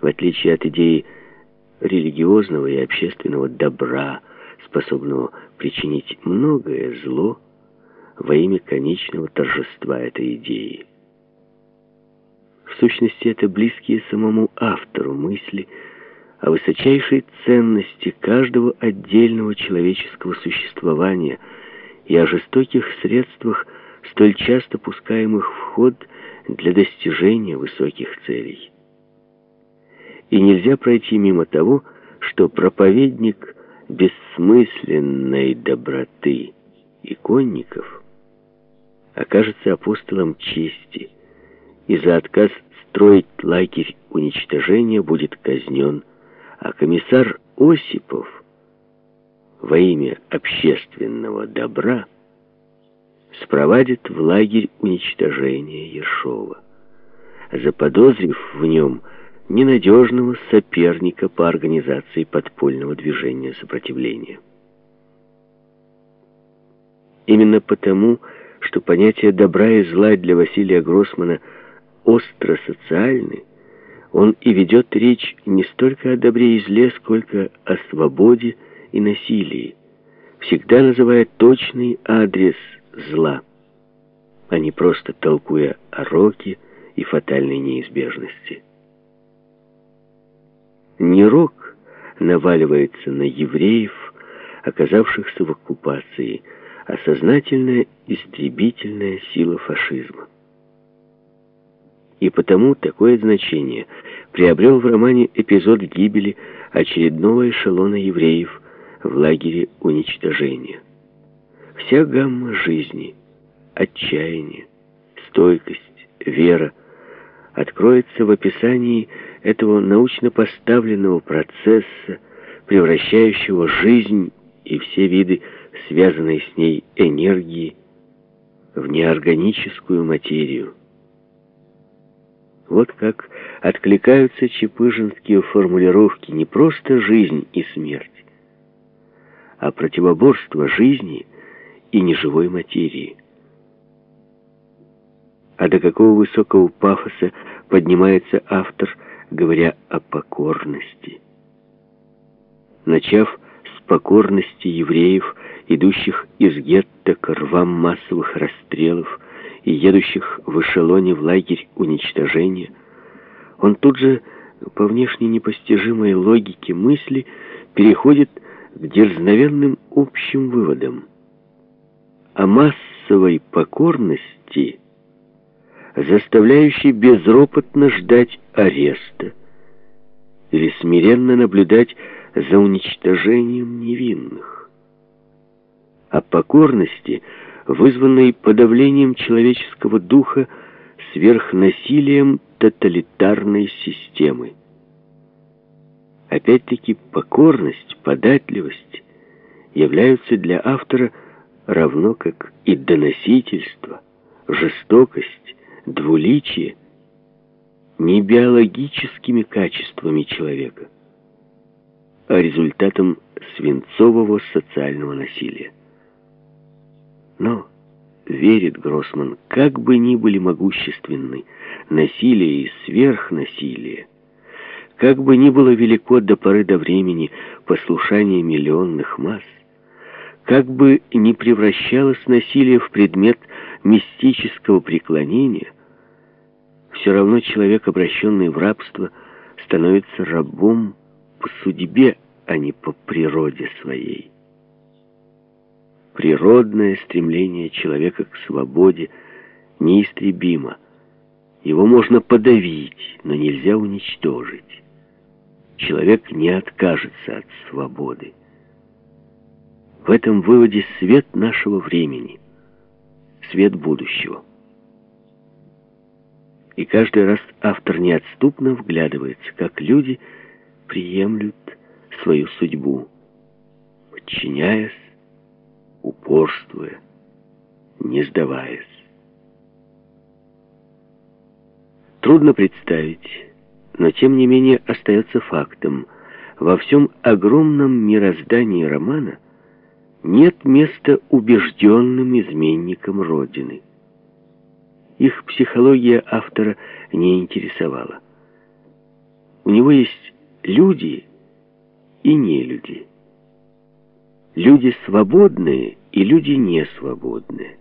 в отличие от идеи религиозного и общественного добра, способного причинить многое зло во имя конечного торжества этой идеи. В сущности, это близкие самому автору мысли о высочайшей ценности каждого отдельного человеческого существования и о жестоких средствах, столь часто пускаемых в ход для достижения высоких целей. И нельзя пройти мимо того, что проповедник бессмысленной доброты иконников окажется апостолом чести, и за отказ строить лагерь уничтожения будет казнен, а комиссар Осипов во имя общественного добра спровадит в лагерь уничтожения Ершова, заподозрив в нем ненадежного соперника по организации подпольного движения сопротивления. Именно потому, что понятия добра и зла для Василия Гроссмана остро социальны, он и ведет речь не столько о добре и зле, сколько о свободе и насилии, всегда называя точный адрес зла, а не просто толкуя о роке и фатальной неизбежности. Не рок наваливается на евреев, оказавшихся в оккупации, а сознательная истребительная сила фашизма. И потому такое значение приобрел в романе эпизод гибели очередного эшелона евреев в лагере уничтожения. Вся гамма жизни, отчаяние, стойкость, вера откроется в описании этого научно поставленного процесса, превращающего жизнь и все виды, связанной с ней энергии, в неорганическую материю. Вот как откликаются чепыжинские формулировки не просто «жизнь и смерть», а противоборство жизни и неживой материи. А до какого высокого пафоса поднимается автор – говоря о покорности. Начав с покорности евреев, идущих из гетто к рвам массовых расстрелов и едущих в эшелоне в лагерь уничтожения, он тут же, по внешне непостижимой логике мысли, переходит к дерзновенным общим выводам. О массовой покорности – заставляющий безропотно ждать ареста или смиренно наблюдать за уничтожением невинных. О покорности, вызванной подавлением человеческого духа сверхнасилием тоталитарной системы. Опять-таки покорность, податливость являются для автора равно как и доносительство, жестокость, двуличие не биологическими качествами человека, а результатом свинцового социального насилия. Но, верит Гроссман, как бы ни были могущественны насилие и сверхнасилие, как бы ни было велико до поры до времени послушание миллионных масс, как бы ни превращалось насилие в предмет мистического преклонения, все равно человек, обращенный в рабство, становится рабом по судьбе, а не по природе своей. Природное стремление человека к свободе неистребимо. Его можно подавить, но нельзя уничтожить. Человек не откажется от свободы. В этом выводе свет нашего времени, свет будущего. И каждый раз автор неотступно вглядывается, как люди приемлют свою судьбу, подчиняясь, упорствуя, не сдаваясь. Трудно представить, но тем не менее остается фактом. Во всем огромном мироздании романа нет места убежденным изменникам Родины. Их психология автора не интересовала. у него есть люди и нелюди. Люди свободные и люди несвободные.